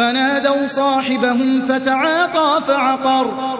فَنَادَوْا صَاحِبَهُمْ فَتَعَاطَىٰ فَعَقَرَ.